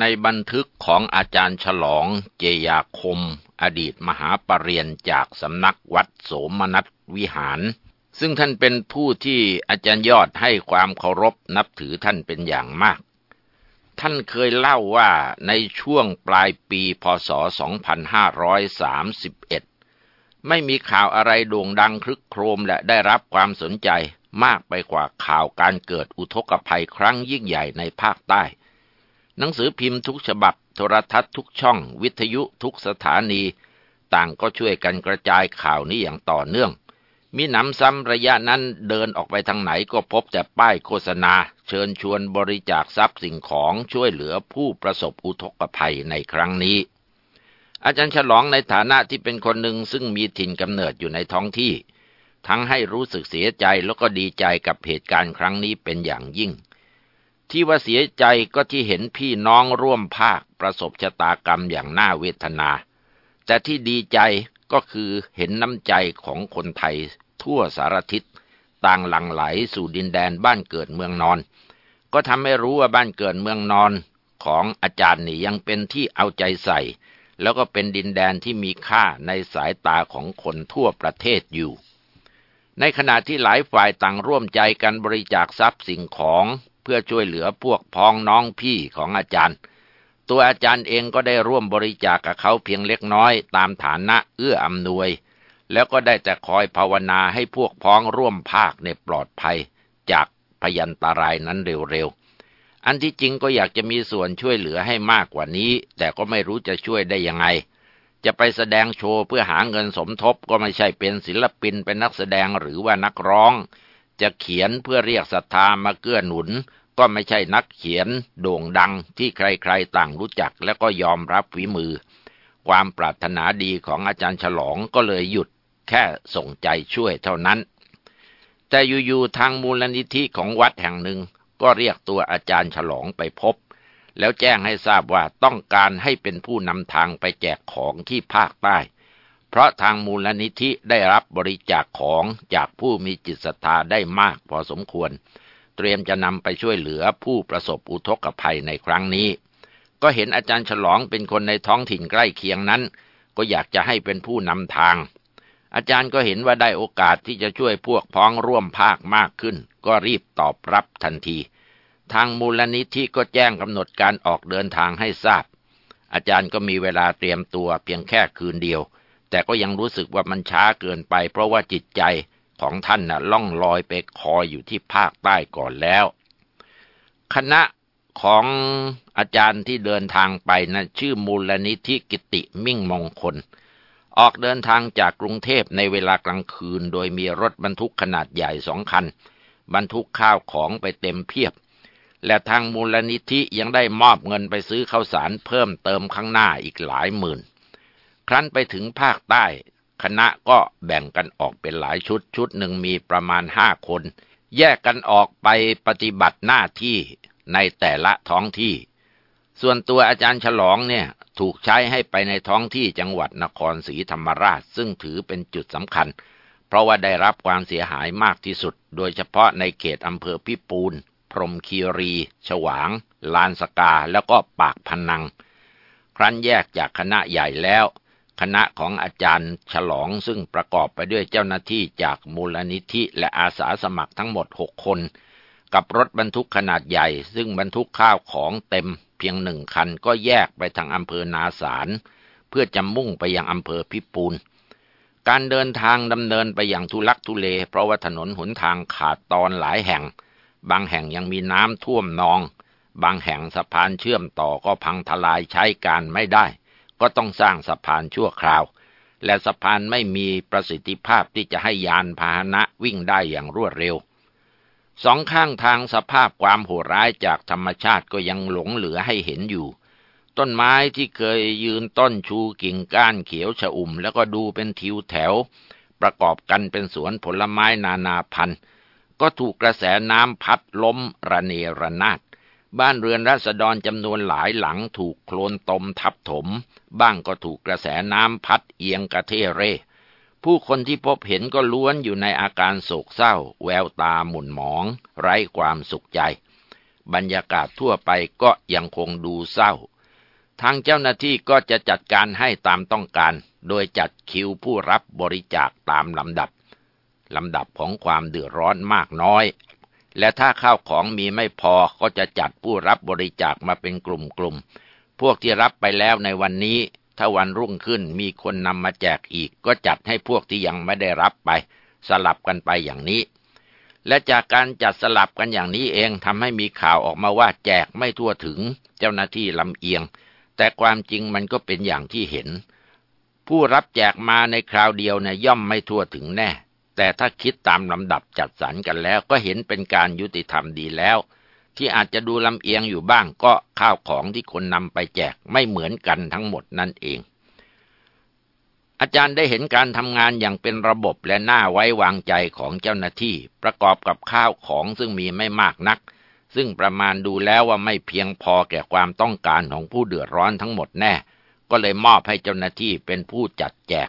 ในบันทึกของอาจารย์ฉลองเจยาคม อดีตมหาปรริญญาจากสำนักวัดโสมนัสวิหาร ซึ่งท่านเป็นผู้ที่อาจารย์ยอดให้ความเคารพนับถือท่านเป็นอย่างมาก ท่านเคยเล่าว่าในช่วงปลายปีพศ 2531 ไม่มีข่าวอะไรโด่งดังคลึกโครมและได้รับความสนใจมากไปกว่าข่าวการเกิดอุทกภัยครั้งยิ่งใหญ่ในภาคใต้ หนังสือพิมพ์ทุกฉบับ โทรทัศน์ทุกช่อง วิทยุทุกสถานี ต่างก็ช่วยกันกระจายข่าวนี้อย่างต่อเนื่อง มีหนำซ้ำระยะนั้นเดินออกไปทางไหนก็พบแต่ป้ายโฆษณา เชิญชวนบริจาคทรัพย์สิ่งของช่วยเหลือผู้ประสบอุทกภัยในครั้งนี้ อาจารย์ฉลองในฐานะที่เป็นคนหนึ่งซึ่งมีถิ่นกำเนิดอยู่ในท้องที่ ทั้งให้รู้สึกเสียใจแล้วก็ดีใจกับเหตุการณ์ครั้งนี้เป็นอย่างยิ่ง ที่ว่าเสียใจก็ที่เห็นพี่น้องร่วมภาคประสบชะตากรรมอย่างน่าเวทนา แต่ที่ดีใจก็คือเห็นน้ำใจของคนไทยทั่วสารทิศต่างหลั่งไหลสู่ดินแดนบ้านเกิดเมืองนอน ก็ทำให้รู้ว่าบ้านเกิดเมืองนอนของอาจารย์นี่ยังเป็นที่เอาใจใส่ แล้วก็เป็นดินแดนที่มีค่าในสายตาของคนทั่วประเทศอยู่ ในขณะที่หลายฝ่ายต่างร่วมใจกันบริจาคทรัพย์สิ่งของ พื่อช่วยเหลือพวกพ้องน้องพี่ของอาจารย์ ตัวอาจารย์เองก็ได้ร่วมบริจาคกับเขาเพียงเล็กน้อยตามฐานะเอื้ออำนวย แล้วก็ได้แต่คอยภาวนาให้พวกพ้องร่วมภาคในปลอดภัย จากพยันตรายนั้นเร็วๆ อันที่จริงก็อยากจะมีส่วนช่วยเหลือให้มากกว่านี้ แต่ก็ไม่รู้จะช่วยได้ยังไงจะไปแสดงโชว์เพื่อหาเงินสมทบก็ไม่ใช่เป็นศิลปินเป็นนักแสดงหรือว่านักร้อง จะเขียนเพื่อเรียกศรัทธามาเกื้อหนุน ก็ไม่ใช่นักเขียนโด่งดังที่ใครๆต่างรู้จักและก็ยอมรับฝีมือ ความปรารถนาดีของอาจารย์ฉลองก็เลยหยุดแค่ส่งใจช่วยเท่านั้น แต่อยู่ๆทางมูลนิธิของวัดแห่งหนึ่งก็เรียกตัวอาจารย์ฉลองไปพบ แล้วแจ้งให้ทราบว่าต้องการให้เป็นผู้นำทางไปแจกของที่ภาคใต้ เพราะทางมูลนิธิได้รับบริจาคของจากผู้มีจิตศรัทธาได้มากพอสมควร เตรียมจะนำไปช่วยเหลือผู้ประสบอุทกภัยในครั้งนี้ ก็เห็นอาจารย์ฉลองเป็นคนในท้องถิ่นใกล้เคียงนั้น ก็อยากจะให้เป็นผู้นำทาง อาจารย์ก็เห็นว่าได้โอกาสที่จะช่วยพวกพ้องร่วมภาคมากขึ้น ก็รีบตอบรับทันที ทางมูลนิธิก็แจ้งกำหนดการออกเดินทางให้ทราบ อาจารย์ก็มีเวลาเตรียมตัวเพียงแค่คืนเดียว แต่ก็ยังรู้สึกว่ามันช้าเกินไป เพราะว่าจิตใจ ของท่านนะ่ะล่องลอยไปคอยอยู่ที่ภาคใต้ก่อนแล้ว คณะของอาจารย์ที่เดินทางไปนะชื่อมูลนิธิกิติมิ่งมงคล ออกเดินทางจากกรุงเทพในเวลากลางคืน โดยมีรถบรรทุกขนาดใหญ่สองคัน บรรทุกข้าวของไปเต็มเพียบ และทางมูลนิธิยังได้มอบเงินไปซื้อข้าวสารเพิ่มเติมข้างหน้าอีกหลายหมื่น ครั้นไปถึงภาคใต้ คณะก็แบ่งกันออกเป็นหลายชุด ชุดหนึ่งมีประมาณห้าคน แยกกันออกไปปฏิบัติหน้าที่ในแต่ละท้องที่ ส่วนตัวอาจารย์ฉลองเนี่ยถูกใช้ให้ไปในท้องที่จังหวัดนครศรีธรรมราช ซึ่งถือเป็นจุดสำคัญ เพราะว่าได้รับความเสียหายมากที่สุด โดยเฉพาะในเขตอำเภอพิปูน พรมคีรี ฉวาง ลานสกา แล้วก็ปากพนัง ครั้นแยกจากคณะใหญ่แล้ว คณะของอาจารย์ฉลองซึ่งประกอบไปด้วยเจ้าหน้าที่จากมูลนิธิและอาสาสมัครทั้งหมดหกคน กับรถบรรทุกขนาดใหญ่ ซึ่งบรรทุกข้าวของเต็ม เพียงหนึ่งคันก็แยกไปทางอำเภอนาสารเพื่อจะมุ่งไปยังอำเภอพิปูน การเดินทางดำเนินไปอย่างทุลักทุเล เพราะว่าถนนหนทางขาดตอนหลายแห่ง บางแห่งยังมีน้ำท่วมนอง บางแห่งสะพานเชื่อมต่อก็พังทลายใช้การไม่ได้ ก็ต้องสร้างสะพานชั่วคราว และสะพานไม่มีประสิทธิภาพที่จะให้ยานพาหนะวิ่งได้อย่างรวดเร็ว สองข้างทางสภาพความโหดร้ายจากธรรมชาติก็ยังหลงเหลือให้เห็นอยู่ ต้นไม้ที่เคยยืนต้นชูกิ่งก้านเขียวชอุ่ม แล้วก็ดูเป็นทิวแถว ประกอบกันเป็นสวนผลไม้นานาพันธุ์ก็ถูกกระแสน้ำพัดล้มระเนระนาด บ้านเรือนรัษฎรจำนวนหลายหลังถูกโคลนตมทับถม บ้างก็ถูกกระแสน้ำพัดเอียงกระเทเร่ ผู้คนที่พบเห็นก็ล้วนอยู่ในอาการโศกเศร้า แววตาหมุนหมอง ไร้ความสุขใจ บรรยากาศทั่วไปก็ยังคงดูเศร้า ทางเจ้าหน้าที่ก็จะจัดการให้ตามต้องการ โดยจัดคิวผู้รับบริจาคตามลำดับลำดับของความเดือดร้อนมากน้อย และถ้าข้าวของมีไม่พอก็จะจัดผู้รับบริจาคมาเป็นกลุ่มๆ พวกที่รับไปแล้วในวันนี้ ถ้าวันรุ่งขึ้นมีคนนำมาแจกอีก ก็จัดให้พวกที่ยังไม่ได้รับไป สลับกันไปอย่างนี้ และจากการจัดสลับกันอย่างนี้เองทำให้มีข่าวออกมาว่าแจกไม่ทั่วถึงเจ้าหน้าที่ลำเอียง แต่ความจริงมันก็เป็นอย่างที่เห็น ผู้รับแจกมาในคราวเดียวเนี่ยย่อมไม่ทั่วถึงแน่ แต่ถ้าคิดตามลำดับจัดสรรกันแล้วก็เห็นเป็นการยุติธรรมดีแล้ว ที่อาจจะดูลำเอียงอยู่บ้างก็ข้าวของที่คนนำไปแจกไม่เหมือนกันทั้งหมดนั่นเอง อาจารย์ได้เห็นการทำงานอย่างเป็นระบบและน่าไว้วางใจของเจ้าหน้าที่ ประกอบกับข้าวของซึ่งมีไม่มากนัก ซึ่งประมาณดูแล้วว่าไม่เพียงพอแก่ความต้องการของผู้เดือดร้อนทั้งหมดแน่ ก็เลยมอบให้เจ้าหน้าที่เป็นผู้จัดแจก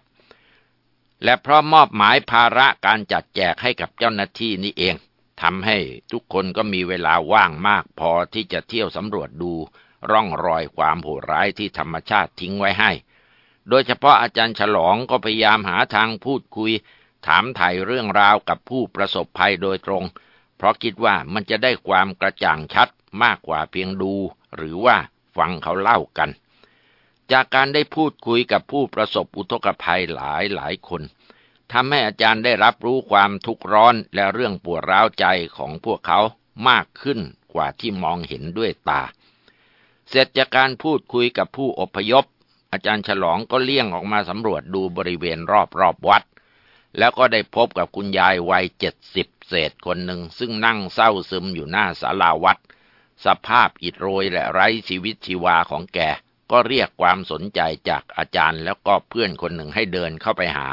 และเพราะมอบหมายภาระการจัดแจกให้กับเจ้าหน้าที่นี้เองทำให้ทุกคนก็มีเวลาว่างมากพอที่จะเที่ยวสำรวจดูร่องรอยความโหดร้ายที่ธรรมชาติทิ้งไว้ให้ โดยเฉพาะอาจารย์ฉลองก็พยายามหาทางพูดคุย ถามไถ่เรื่องราวกับผู้ประสบภัยโดยตรง เพราะคิดว่ามันจะได้ความกระจ่างชัดมากกว่าเพียงดู หรือว่าฟังเขาเล่ากัน จากการได้พูดคุยกับผู้ประสบอุทกภัยหลายหลายคนทำให้อาจารย์ได้รับรู้ความทุกข์ร้อนและเรื่องปวดร้าวใจของพวกเขามากขึ้นกว่าที่มองเห็นด้วยตา เสร็จจากการพูดคุยกับผู้อพยพ อาจารย์ฉลองก็เลี่ยงออกมาสำรวจดูบริเวณรอบรอบวัด แล้วก็ได้พบกับคุณยายวัยเจ็ดสิบเศษคนหนึ่ง ซึ่งนั่งเศร้าซึมอยู่หน้าศาลาวัด สภาพอิดโรยและไร้ชีวิตชีวาของแก ก็เรียกความสนใจจากอาจารย์แล้วก็เพื่อนคนหนึ่งให้เดินเข้าไปหา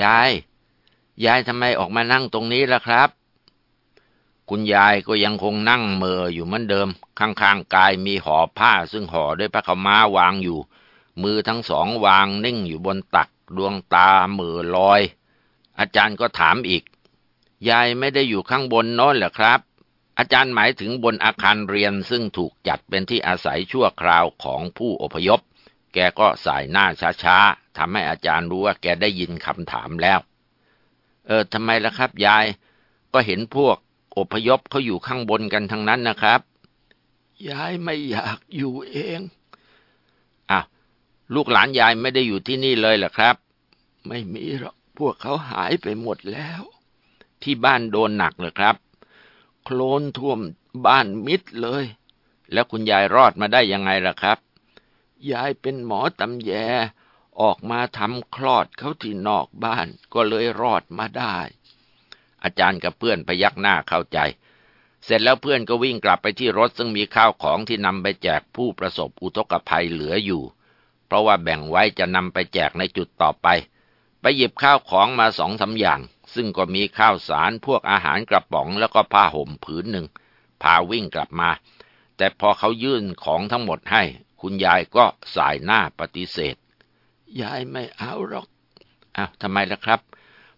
ยาย ยายทำไมออกมานั่งตรงนี้ล่ะครับ คุณยายก็ยังคงนั่งเมออยู่เหมือนเดิม ข้างๆกายมีห่อผ้าซึ่งห่อด้วยพระขม้าวางอยู่ มือทั้งสองวางนิ่งอยู่บนตัก ดวงตาเมือลอย อาจารย์ก็ถามอีก ยายไม่ได้อยู่ข้างบนโน้นเหรอครับ อาจารย์หมายถึงบนอาคารเรียนซึ่งถูกจัดเป็นที่อาศัยชั่วคราวของผู้อพยพ แกก็สายหน้าช้าๆทำให้อาจารย์รู้ว่าแกได้ยินคำถามแล้ว เออทำไมล่ะครับ ยาย ก็เห็นพวกอพยพเขาอยู่ข้างบนกันทั้งนั้นนะครับ ยายไม่อยากอยู่เองลูกหลานยายไม่ได้อยู่ที่นี่เลยเหรอครับ ไม่มีหรอกพวกเขาหายไปหมดแล้ว ที่บ้านโดนหนักเหรอครับ โคลนท่วมบ้านมิดเลย แล้วคุณยายรอดมาได้ยังไงล่ะครับ ยายเป็นหมอตำแย ออกมาทำคลอดเขาที่นอกบ้านก็เลยรอดมาได้ อาจารย์กับเพื่อนพยักหน้าเข้าใจ เสร็จแล้วเพื่อนก็วิ่งกลับไปที่รถซึ่งมีข้าวของที่นำไปแจกผู้ประสบอุทกภัยเหลืออยู่ เพราะว่าแบ่งไว้จะนำไปแจกในจุดต่อไป ไปหยิบข้าวของมาสองสาอย่าง ซึ่งก็มีข้าวสารพวกอาหารกระป๋องแล้วก็ผ้าห่มผืนหนึ่ง พาวิ่งกลับมา แต่พอเขายื่นของทั้งหมดให้ คุณยายก็สายหน้าปฏิเสธ ยายไม่เอาหรอกอ้าวทำไมล่ะครับ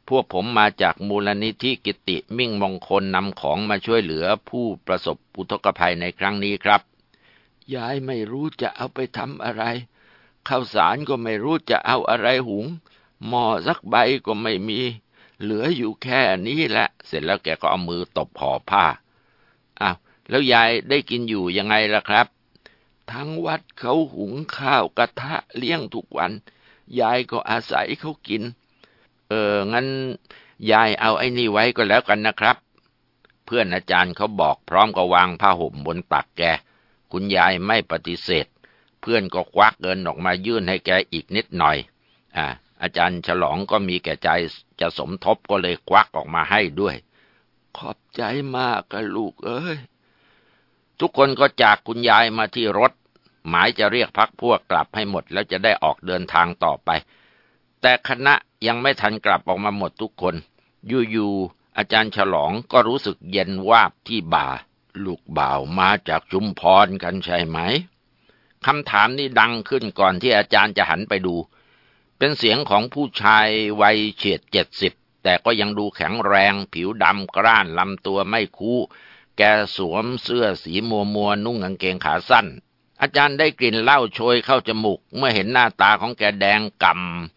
พวกผมมาจากมูลนิธิกิติมิ่งมงคลนำของมาช่วยเหลือผู้ประสบอุทกภัยในครั้งนี้ครับ ยายไม่รู้จะเอาไปทำอะไร ข้าวสารก็ไม่รู้จะเอาอะไรหุง หม้อสักใบก็ไม่มี เหลืออยู่แค่นี้แหละ เสร็จแล้วแกก็เอามือตบห่อผ้าอ้าวแล้วยายได้กินอยู่ยังไงล่ะครับ ทั้งวัดเขาหุงข้าวกระทะเลี้ยงทุกวัน ยายก็อาศัยเขากิน เอองั้นยายเอาไอ้นี่ไว้ก็แล้วกันนะครับ เพื่อนอาจารย์เขาบอกพร้อมกับวางผ้าห่มบนตักแก คุณยายไม่ปฏิเสธ เพื่อนก็ควักเงินออกมายื่นให้แกอีกนิดหน่อย อ่าอาจารย์ฉลองก็มีแก่ใจ จะสมทบก็เลยควักออกมาให้ด้วย ขอบใจมากกับลูกเอ้ย ทุกคนก็จากคุณยายมาที่รถ หมายจะเรียกพักพวกกลับให้หมดแล้วจะได้ออกเดินทางต่อไป แต่คณะยังไม่ทันกลับออกมาหมดทุกคน อยู่ๆอาจารย์ฉลองก็รู้สึกเย็นวาบที่บ่า ลูกบ่าวมาจากชุมพรกันใช่ไหมคำถามนี้ดังขึ้นก่อนที่อาจารย์จะหันไปดู เป็นเสียงของผู้ชายวัยเฉียดเจ็ดสิบแต่ก็ยังดูแข็งแรงผิวดำกร้านลำตัวไม่คู้แกสวมเสื้อสีมัวมัวนุ่งกางเกงขาสั้น อาจารย์ได้กลิ่นเหล้าโชยเข้าจมูก เมื่อเห็นหน้าตาของแกแดงก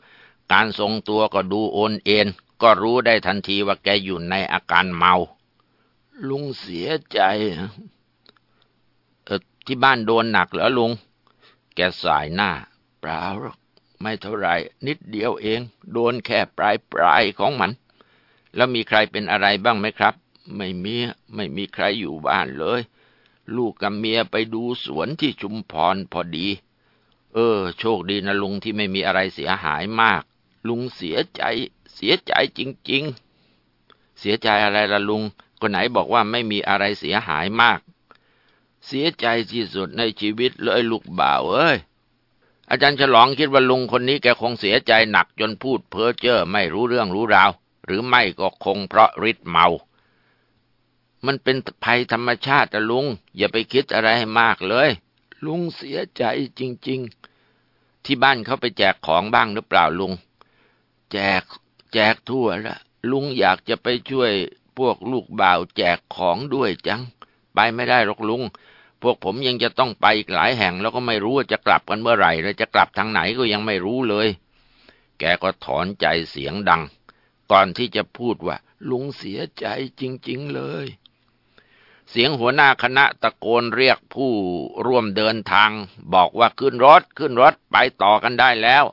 ำการทรงตัวก็ดูโอนเอ็นก็รู้ได้ทันทีว่าแกอยู่ในอาการเมา ลุงเสียใจเออที่บ้านโดนหนักเหรอลุง แกสายหน้าเปล่าหรอก ไม่เท่าไรนิดเดียวเอง โดนแค่ปลายปลายของมัน แล้วมีใครเป็นอะไรบ้างไหมครับ ไม่มีไม่มีใครอยู่บ้านเลย ลูกกับเมียไปดูสวนที่ชุมพรพอดี เออ โชคดีนะลุงที่ไม่มีอะไรเสียหายมาก ลุงเสียใจเสียใจจริง ๆ เสียใจอะไรล่ะลุงก็ไหนบอกว่าไม่มีอะไรเสียหายมาก เสียใจที่สุดในชีวิตเลยลูกบ่าวเอ้ย อาจารย์ฉลองคิดว่าลุงคนนี้แกคงเสียใจหนักจนพูดเพ้อเจ้อไม่รู้เรื่องรู้ราว หรือไม่ก็คงเพราะฤทธิ์เมา มันเป็นภัยธรรมชาติลุง อย่าไปคิดอะไรให้มากเลย ลุงเสียใจจริง ๆ ที่บ้านเขาไปแจกของบ้างหรือเปล่าลุง แจกแจกทั่วละลุงอยากจะไปช่วยพวกลูกบ่าวแจกของด้วยจัง ไปไม่ได้หรอกลุง พวกผมยังจะต้องไปอีกหลายแห่งแล้วก็ไม่รู้ว่าจะกลับกันเมื่อไหร่และจะกลับทางไหนก็ยังไม่รู้เลย แกก็ถอนใจเสียงดัง ก่อนที่จะพูดว่า ลุงเสียใจจริง ๆ เลย เสียงหัวหน้าคณะตะโกนเรียกผู้ร่วมเดินทาง บอกว่าขึ้นรถขึ้นรถไปต่อกันได้แล้ว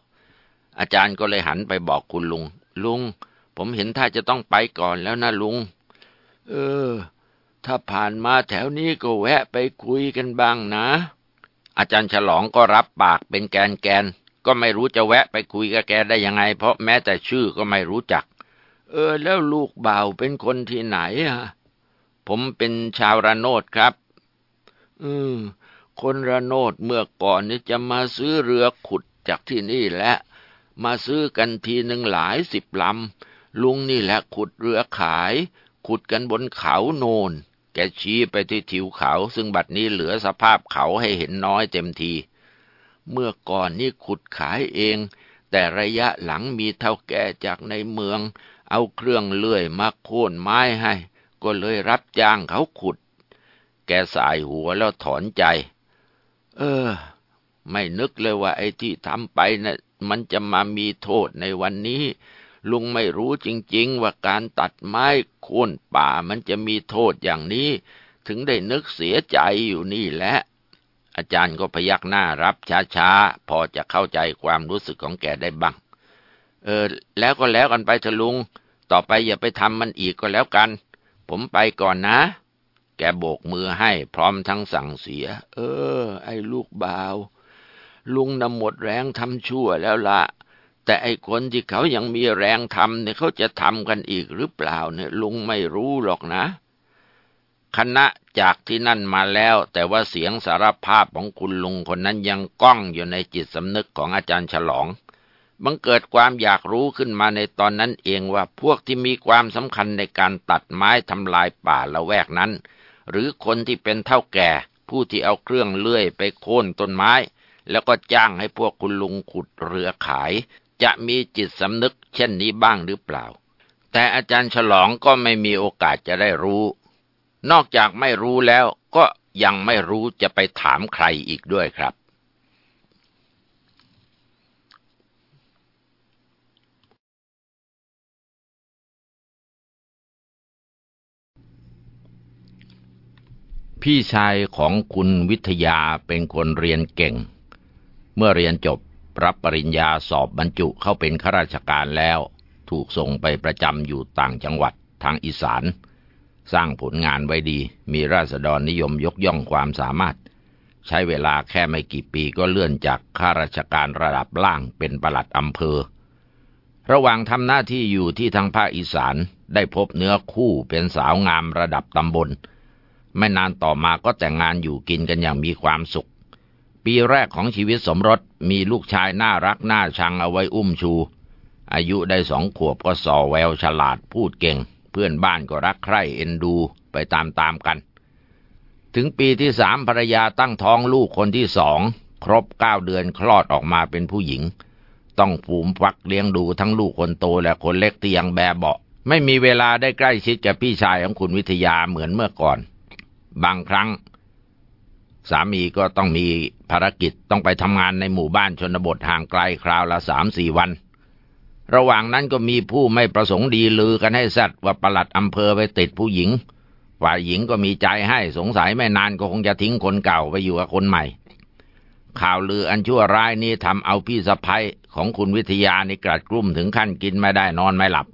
อาจารย์ก็เลยหันไปบอกคุณลุง ลุง ผมเห็นท่าจะต้องไปก่อนแล้วนะลุง เออ ถ้าผ่านมาแถวนี้ก็แวะไปคุยกันบ้างนะ อาจารย์ฉลองก็รับปากเป็นแกนแกน ก็ไม่รู้จะแวะไปคุยกับแกได้ยังไง เพราะแม้แต่ชื่อก็ไม่รู้จัก เออ แล้วลูกบ่าวเป็นคนที่ไหนฮะผมเป็นชาวระโนดครับ อืม คนระโนดเมื่อก่อนนี่จะมาซื้อเรือขุดจากที่นี่แหละ มาซื้อกันทีหนึ่งหลายสิบลำลุงนี่แหละขุดเรือขาย ขุดกันบนเขาโนน แกชี้ไปที่ทิวเขา ซึ่งบัดนี้เหลือสภาพเขาให้เห็นน้อยเต็มที เมื่อก่อนนี่ขุดขายเอง แต่ระยะหลังมีเท่าแก่จากในเมือง เอาเครื่องเลื่อยมาโค่นไม้ให้ ก็เลยรับจ้างเขาขุด แกสายหัวแล้วถอนใจ เออ ไม่นึกเลยว่าไอ้ที่ทำไปนะ่ะมันจะมามีโทษในวันนี้ ลุงไม่รู้จริง ๆ ว่าการตัดไม้โค่นป่ามันจะมีโทษอย่างนี้ ถึงได้นึกเสียใจอยู่นี่แหละ อาจารย์ก็พยักหน้ารับช้าๆ พอจะเข้าใจความรู้สึกของแกได้บ้าง เออ แล้วก็แล้วกันไปเถอะลุง ต่อไปอย่าไปทำมันอีกก็แล้วกัน ผมไปก่อนนะ แกโบกมือให้พร้อมทั้งสั่งเสีย เออ ไอ้ลูกบ่าว ลุงนำหมดแรงทำชั่วแล้วละ แต่ไอ้คนที่เขายังมีแรงทำเนี่ยเขาจะทำกันอีกหรือเปล่าเนี่ยลุงไม่รู้หรอกนะ คณะจากที่นั่นมาแล้ว แต่ว่าเสียงสารภาพของคุณลุงคนนั้นยังก้องอยู่ในจิตสำนึกของอาจารย์ฉลองบังเกิดความอยากรู้ขึ้นมาในตอนนั้นเองว่าพวกที่มีความสำคัญในการตัดไม้ทำลายป่าละแวกนั้น หรือคนที่เป็นเท่าแก่ ผู้ที่เอาเครื่องเลื่อยไปโค่นต้นไม้ แล้วก็จ้างให้พวกคุณลุงขุดเรือขาย จะมีจิตสำนึกเช่นนี้บ้างหรือเปล่า แต่อาจารย์ฉลองก็ไม่มีโอกาสจะได้รู้ นอกจากไม่รู้แล้วก็ยังไม่รู้จะไปถามใครอีกด้วยครับ พี่ชายของคุณวิทยาเป็นคนเรียนเก่ง เมื่อเรียนจบ รับปริญญาสอบบรรจุเข้าเป็นข้าราชการแล้ว ถูกส่งไปประจำอยู่ต่างจังหวัดทางอีสาน สร้างผลงานไว้ดี มีราษฎรนิยมยกย่องความสามารถ ใช้เวลาแค่ไม่กี่ปีก็เลื่อนจากข้าราชการระดับล่างเป็นประหลัดอำเภอ ระหว่างทำหน้าที่อยู่ที่ทางภาคอีสานได้พบเนื้อคู่เป็นสาวงามระดับตำบล ไม่นานต่อมาก็แต่งงานอยู่กินกันอย่างมีความสุข ปีแรกของชีวิตสมรสมีลูกชายน่ารักน่าชังเอาไว้อุ้มชู อายุได้สองขวบก็ส่อแววฉลาดพูดเก่ง เพื่อนบ้านก็รักใคร่เอ็นดูไปตามๆกัน ถึงปีที่สามภรรยาตั้งท้องลูกคนที่สองครบเก้าเดือนคลอดออกมาเป็นผู้หญิง ต้องฝูมฟักเลี้ยงดูทั้งลูกคนโตและคนเล็กที่ยังแบเบาไม่มีเวลาได้ใกล้ชิดกับพี่ชายของคุณวิทยาเหมือนเมื่อก่อน บางครั้ง สามีก็ต้องมี ภารกิจต้องไปทำงานในหมู่บ้านชนบทห่างไกลคราวละสามสี่วัน ระหว่างนั้นก็มีผู้ไม่ประสงค์ดีลือกันให้สัตว์ว่าประหลัดอำเภอไปติดผู้หญิง ฝ่ายหญิงก็มีใจให้สงสัยไม่นานก็คงจะทิ้งคนเก่าไปอยู่กับคนใหม่ ข่าวลืออันชั่วร้ายนี้ทำเอาพี่สะพ้ยของคุณวิทยานี่กรัดกลุ้มถึงขั้นกินไม่ได้นอนไม่หลับ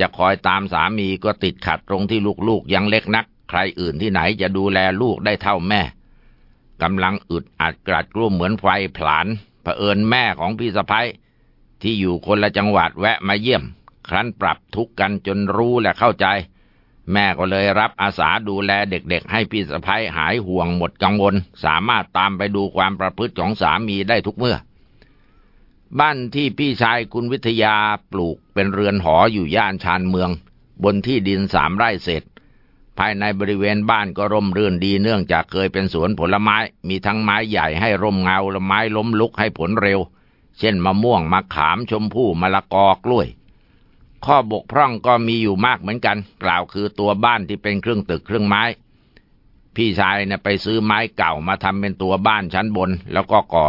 จะคอยตามสามีก็ติดขัดตรงที่ลูกๆยังเล็กนัก ใครอื่นที่ไหนจะดูแลลูกได้เท่าแม่ กำลังอึดอัดกรัดกลุ้มเหมือนไฟผลาญเผอิญแม่ของพี่สะพ้ยที่อยู่คนละจังหวัดแวะมาเยี่ยม ครั้นปรับทุกข์กันจนรู้และเข้าใจ แม่ก็เลยรับอาสาดูแลเด็กๆ ให้พี่สะพ้ยหายห่วงหมดกังวล สามารถตามไปดูความประพฤติของสามีได้ทุกเมื่อ บ้านที่พี่ชายคุณวิทยาปลูกเป็นเรือนหออยู่ย่านชานเมือง บนที่ดินสามไร่เศษ ภายในบริเวณบ้านก็ร่มรื่นดีเนื่องจากเคยเป็นสวนผลไม้ มีทั้งไม้ใหญ่ให้ร่มเงาและไม้ล้มลุกให้ผลเร็ว เช่นมะม่วงมะขามชมพู่มะละกอกล้วย ข้อบกพร่องก็มีอยู่มากเหมือนกัน กล่าวคือตัวบ้านที่เป็นเครื่องตึกเครื่องไม้ พี่ชายเนี่ยไปซื้อไม้เก่ามาทำเป็นตัวบ้านชั้นบน แล้วก็ก่อ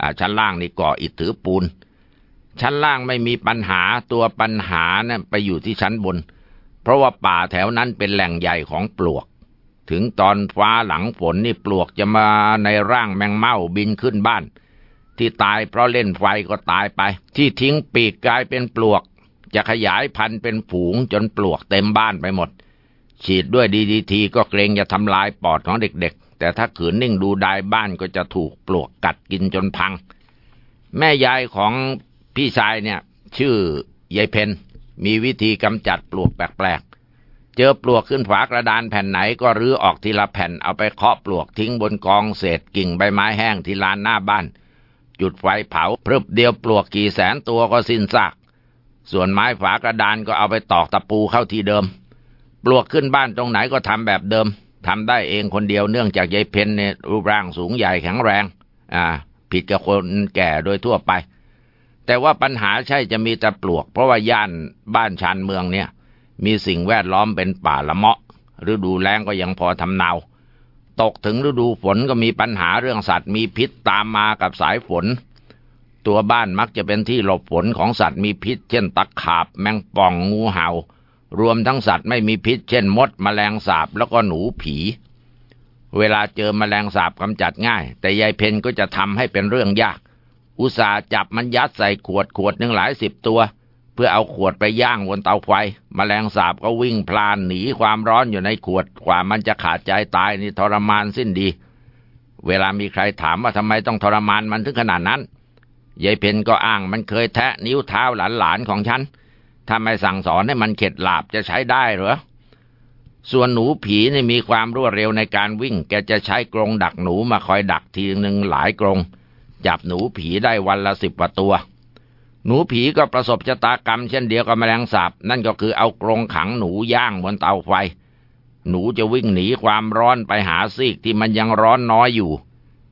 อชั้นล่างนี่ก่ออิฐถือปูน ชั้นล่างไม่มีปัญหาตัวปัญหาเนี่ยไปอยู่ที่ชั้นบนเราะว่าป่าแถวนั้นเป็นแหล่งใหญ่ของปลวก ถึงตอนฟ้าหลังฝนนี่ปลวกจะมาในร่างแมงเม่าบินขึ้นบ้าน ที่ตายเพราะเล่นไฟก็ตายไป ที่ทิ้งปีกกลายเป็นปลวก จะขยายพันธุ์เป็นฝูงจนปลวกเต็มบ้านไปหมด ฉีดด้วยดีดีทีก็เกรงจะทำลายปอดของเด็กๆ แต่ถ้าขืนนิ่งดูดายบ้านก็จะถูกปลวกกัดกินจนพัง แม่ยายของพี่ชายเนี่ย ชื่อยายเพน มีวิธีกำจัดปลวกแปลกๆ เจอปลวกขึ้นฝากระดานแผ่นไหนก็รื้อออกทีละแผ่นเอาไปเคาะปลวกทิ้งบนกองเศษกิ่งใบไม้แห้งที่ลานหน้าบ้าน จุดไฟเผาพรึบเดียวปลวกกี่แสนตัวก็สิ้นซากส่วนไม้ฝากระดานก็เอาไปตอกตะปูเข้าที่เดิม ปลวกขึ้นบ้านตรงไหนก็ทำแบบเดิมทำได้เองคนเดียวเนื่องจากยายเพนเนี่ยรูปร่างสูงใหญ่แข็งแรง อ่า ผิดกับคนแก่โดยทั่วไป แต่ว่าปัญหาใช่จะมีแต่ปลวก เพราะว่าย่านบ้านชานเมืองเนี่ย มีสิ่งแวดล้อมเป็นป่าละเมาะฤดูแล้งก็ยังพอทำนาตกถึงฤดูฝนก็มีปัญหาเรื่องสัตว์มีพิษตามมากับสายฝน ตัวบ้านมักจะเป็นที่หลบฝนของสัตว์มีพิษ เช่นตะขาบ แมงป่องงูเห่า รวมทั้งสัตว์ไม่มีพิษ เช่นมดแมลงสาบแล้วก็หนูผี เวลาเจอแมลงสาบกำจัดง่าย แต่ยายเพนก็จะทำให้เป็นเรื่องยาก อุตส่าห์จับมันยัดใส่ขวดขวดหนึ่งหลายสิบตัว เพื่อเอาขวดไปย่างบนเตาไฟแมลงสาบก็วิ่งพลานหนีความร้อนอยู่ในขวดกว่ามันจะขาดใจตายนี่ทรมานสิ้นดี เวลามีใครถามว่าทำไมต้องทรมานมันถึงขนาดนั้นยายเพนก็อ้างมันเคยแทะนิ้วเท้าหลานๆของฉันถ้าไม่สั่งสอนให้มันเข็ดหลาบจะใช้ได้หรอส่วนหนูผีนี่มีความรวดเร็วในการวิ่ง แกจะใช้กรงดักหนูมาคอยดักทีหนึ่งหลายกรง จับหนูผีได้วันละสิบกว่าตัว หนูผีก็ประสบชะตากรรมเช่นเดียวกับแมลงสาบ นั่นก็คือเอากรงขังหนูย่างบนเตาไฟ หนูจะวิ่งหนีความร้อนไปหาซีกที่มันยังร้อนน้อยอยู่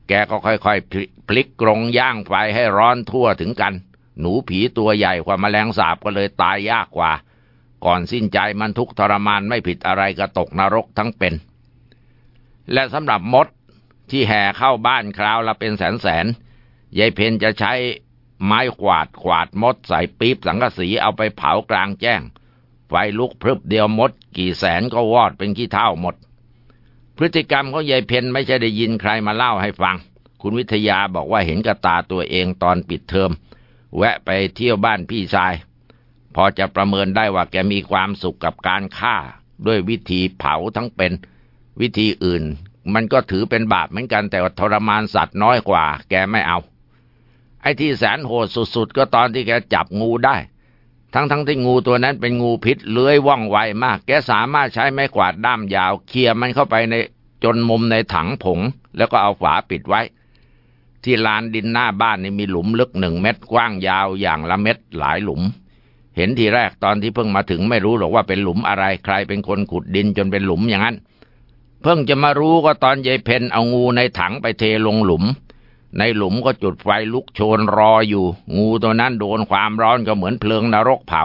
แกก็ค่อยๆพลิกกรงย่างไฟให้ร้อนทั่วถึงกัน หนูผีตัวใหญ่กว่าแมลงสาบก็เลยตายยากกว่า ก่อนสิ้นใจมันทุกทรมานไม่ผิดอะไรก็ตกนรกทั้งเป็น และสำหรับมดที่แห่เข้าบ้านคราวละเป็นแสนแสน ยายเพนจะใช้ไม้ขวาดขวาดมดใส่ปี๊บสังกะสีเอาไปเผากลางแจ้ง ไฟลุกพรึบเดียวมด กี่แสนก็วอดเป็นขี้เท่าหมด พฤติกรรมของยายเพนไม่ใช่ได้ยินใครมาเล่าให้ฟัง คุณวิทยาบอกว่าเห็นกับตาตัวเองตอนปิดเทอม แวะไปเที่ยวบ้านพี่ชาย พอจะประเมินได้ว่าแกมีความสุขกับการฆ่า ด้วยวิธีเผาทั้งเป็นวิธีอื่น มันก็ถือเป็นบาปเหมือนกันแต่ว่าทรมานสัตว์น้อยกว่า แกไม่เอา อ้ที่แสนโหดสุดๆ ก็ตอนที่แกจับงูได้ ทั้งๆทที่งูตัวนั้นเป็นงูพิษเลื้อยว่องไวมาก แกสามารถใช้ไม้กวาดด้ามยาวเคลียมันเข้าไปในจนมุมในถังผง แล้วก็เอาฝาปิดไว้ ที่ลานดินหน้าบ้านนี่มีหลุมลึกหนึ่งเม็ดกว้างยาวอย่างละเม็ดหลายหลุม เห็นทีแรกตอนที่เพิ่งมาถึงไม่รู้หรอกว่าเป็นหลุมอะไรใครเป็นคนขุดดินจนเป็นหลุมอย่างนั้น เพิ่งจะมารู้ก็ตอนยายเพนเอางูในถังไปเทลงหลุม ในหลุมก็จุดไฟลุกโชนรออยู่ งูตัวนั้นโดนความร้อนก็เหมือนเพลิงนรกเผา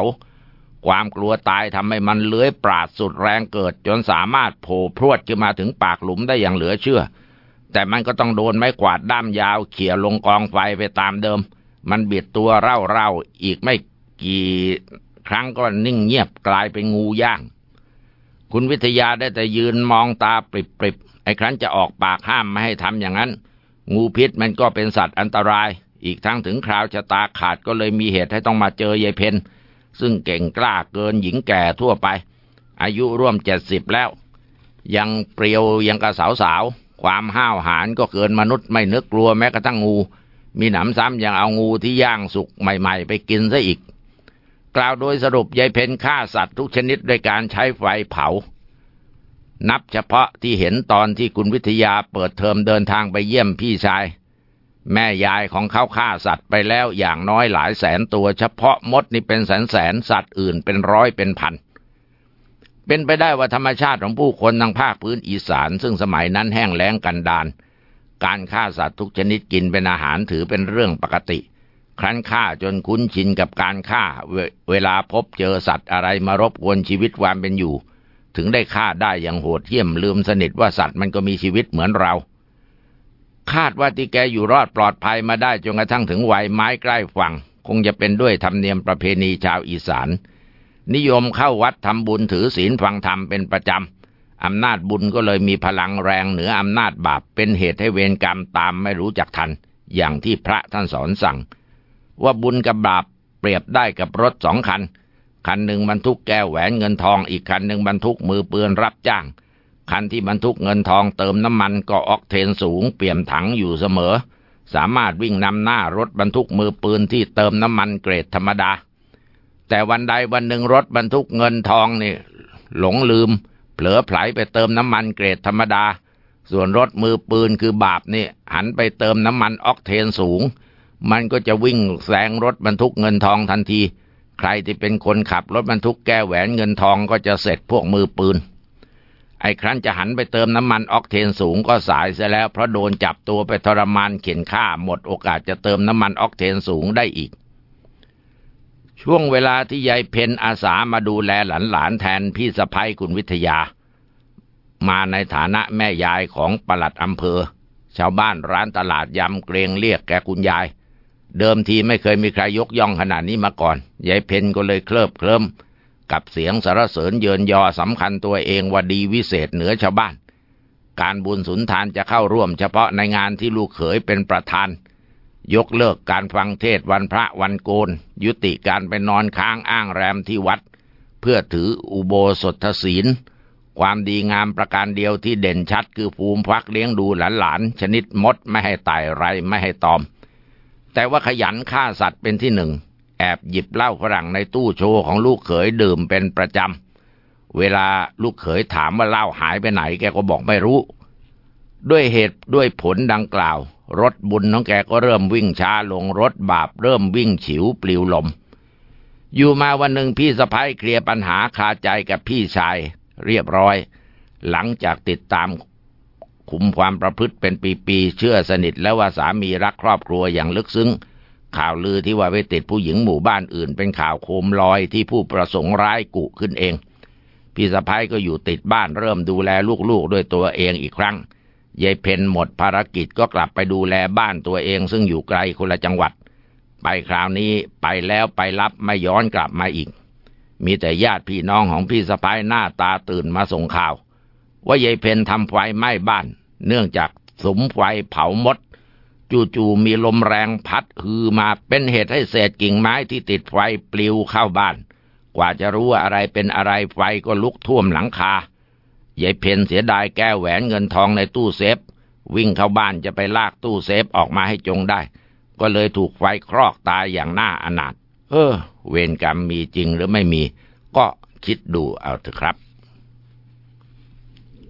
ความกลัวตายทำให้มันเลื้อยปราดสุดแรงเกิด จนสามารถโผล่พรวดขึ้นมาถึงปากหลุมได้อย่างเหลือเชื่อ แต่มันก็ต้องโดนไม้กวาดด้ามยาวเขี่ยลงกองไฟไปตามเดิม มันบิดตัวเร่าๆอีกไม่กี่ครั้งก็นิ่งเงียบกลายเป็นงูย่าง คุณวิทยาได้แต่ยืนมองตาปริบๆไอ้ครั้นจะออกปากห้ามไม่ให้ทำอย่างนั้น งูพิษมันก็เป็นสัตว์อันตราย อีกทั้งถึงคราวชะตาขาดก็เลยมีเหตุให้ต้องมาเจอยายเพนซึ่งเก่งกล้าเกินหญิงแก่ทั่วไป อายุร่วมเจ็ดสิบแล้ว ยังเปรียวยังกระสาวสาว ความห้าวหาญก็เกินมนุษย์ไม่นึกกลัวแม้กระทั่งงู มีหนำซ้ำยังเอางูที่ย่างสุกใหม่ๆ ไปกินซะอีก กล่าวโดยสรุปยายเพนฆ่าสัตว์ทุกชนิดด้วยการใช้ไฟเผา นับเฉพาะที่เห็นตอนที่คุณวิทยาเปิดเทอมเดินทางไปเยี่ยมพี่ชาย แม่ยายของเขาฆ่าสัตว์ไปแล้วอย่างน้อยหลายแสนตัวเฉพาะมดนี่เป็นแสนแสนสัตว์อื่นเป็นร้อยเป็นพัน เป็นไปได้ว่าธรรมชาติของผู้คนทางภาคพื้นอีสาน ซึ่งสมัยนั้นแห้งแล้งกันดานการฆ่าสัตว์ทุกชนิดกินเป็นอาหารถือเป็นเรื่องปกติ ครั้นฆ่าจนคุ้นชินกับการฆ่าเวเวลาพบเจอสัตว์อะไรมารบกวนชีวิตความเป็นอยู่ ถึงได้ฆ่าได้อย่างโหดเหี้ยมลืมสนิทว่าสัตว์มันก็มีชีวิตเหมือนเรา คาดว่าที่แกอยู่รอดปลอดภัยมาได้จนกระทั่งถึงวัยไม้ใกล้ฝั่ง คงจะเป็นด้วยธรรมเนียมประเพณีชาวอีสาน นิยมเข้าวัดทำบุญถือศีลฟังธรรมเป็นประจำอำนาจบุญก็เลยมีพลังแรงเหนืออำนาจบาปเป็นเหตุให้เวรกรรมตามไม่รู้จักทัน อย่างที่พระท่านสอนสั่ง ว่าบุญกับบาปเปรียบได้กับรถสองคัน คันหนึ่งบรรทุกแก้วแหวนเงินทองอีกคันหนึ่งบรรทุกมือปืนรับจ้าง คันที่บรรทุกเงินทองเติมน้ำมันก็ออกเทนสูงเปี่ยมถังอยู่เสมอ สามารถวิ่งนำหน้ารถบรรทุกมือปืนที่เติมน้ำมันเกรดธรรมดา แต่วันใดวันหนึ่งรถบรรทุกเงินทองนี่หลงลืม เผลอไผลไปเติมน้ำมันเกรดธรรมดา ส่วนรถมือปืนคือบาปนี่หันไปเติมน้ำมันออกเทนสูง มันก็จะวิ่งแซงรถบรรทุกเงินทองทันที ใครที่เป็นคนขับรถบรรทุกแก้แหวนเงินทองก็จะเสร็จพวกมือปืน ไอ้ครั้นจะหันไปเติมน้ำมันออกเทนสูงก็สายเสียแล้ว เพราะโดนจับตัวไปทรมานเข็นฆ่าหมดโอกาสจะเติมน้ำมันออกเทนสูงได้อีก ช่วงเวลาที่ยายเพนอาสามาดูแลหลานๆแทนพี่สะพ้ยคุณวิทยา มาในฐานะแม่ยายของปลัดอำเภอ ชาวบ้านร้านตลาดยำเกรงเรียกแกคุณยาย เดิมทีไม่เคยมีใครยกย่องขนาดนี้มาก่อน ยายเพนก็เลยเคลิบเคลิ้มกับเสียงสารเสริญเยินยอสำคัญตัวเองว่าดีวิเศษเหนือชาวบ้าน การบุญสุนทานจะเข้าร่วมเฉพาะในงานที่ลูกเขยเป็นประธาน ยกเลิกการฟังเทศวันพระวันโกน ยุติการไปนอนค้างอ้างแรมที่วัด เพื่อถืออุโบสถศีล ความดีงามประการเดียวที่เด่นชัดคือภูมิพักเลี้ยงดูหลานๆชนิดมดไม่ให้ตายไรไม่ให้ตอม แต่ว่าขยันฆ่าสัตว์เป็นที่หนึ่ง แอบหยิบเหล้าฝรั่งในตู้โชว์ของลูกเขยดื่มเป็นประจำ เวลาลูกเขยถามว่าเหล้าหายไปไหนแกก็บอกไม่รู้ ด้วยเหตุด้วยผลดังกล่าว รถบุญของแกก็เริ่มวิ่งช้าลงรถบาปเริ่มวิ่งฉิวปลิวลม อยู่มาวันหนึ่งพี่สะพ้ายเคลียร์ปัญหาคาใจกับพี่ชาย เรียบร้อย หลังจากติดตาม คุมความประพฤติเป็นปีๆเชื่อสนิทแล้วว่าสามีรักครอบครัวอย่างลึกซึ้ง ข่าวลือที่ว่าไปติดผู้หญิงหมู่บ้านอื่น เป็นข่าวโคมลอยที่ผู้ประสงค์ร้ายกุขึ้นเอง พี่สะพ้ายก็อยู่ติดบ้านเริ่มดูแลลูกๆด้วยตัวเองอีกครั้งยายเพนหมดภารกิจก็กลับไปดูแลบ้านตัวเองซึ่งอยู่ไกลคนละจังหวัด ไปคราวนี้ไปแล้วไปลับไม่ย้อนกลับมาอีก มีแต่ญาติพี่น้องของพี่สะใภ้หน้าตาตื่นมาส่งข่าว ว่ายายเพนทำไฟไหม้บ้าน เนื่องจากสุมไฟเผามด จู่ๆมีลมแรงพัดฮือมาเป็นเหตุให้เศษกิ่งไม้ที่ติดไฟปลิวเข้าบ้าน กว่าจะรู้ว่าอะไรเป็นอะไรไฟก็ลุกท่วมหลังคายายเพนเสียดายแก้วแหวนเงินทองในตู้เซฟ วิ่งเข้าบ้านจะไปลากตู้เซฟออกมาให้จงได้ ก็เลยถูกไฟครอกตายอย่างน่าอนาถเออ เวรกรรมมีจริงหรือไม่มี ก็คิดดูเอาเถอะครับ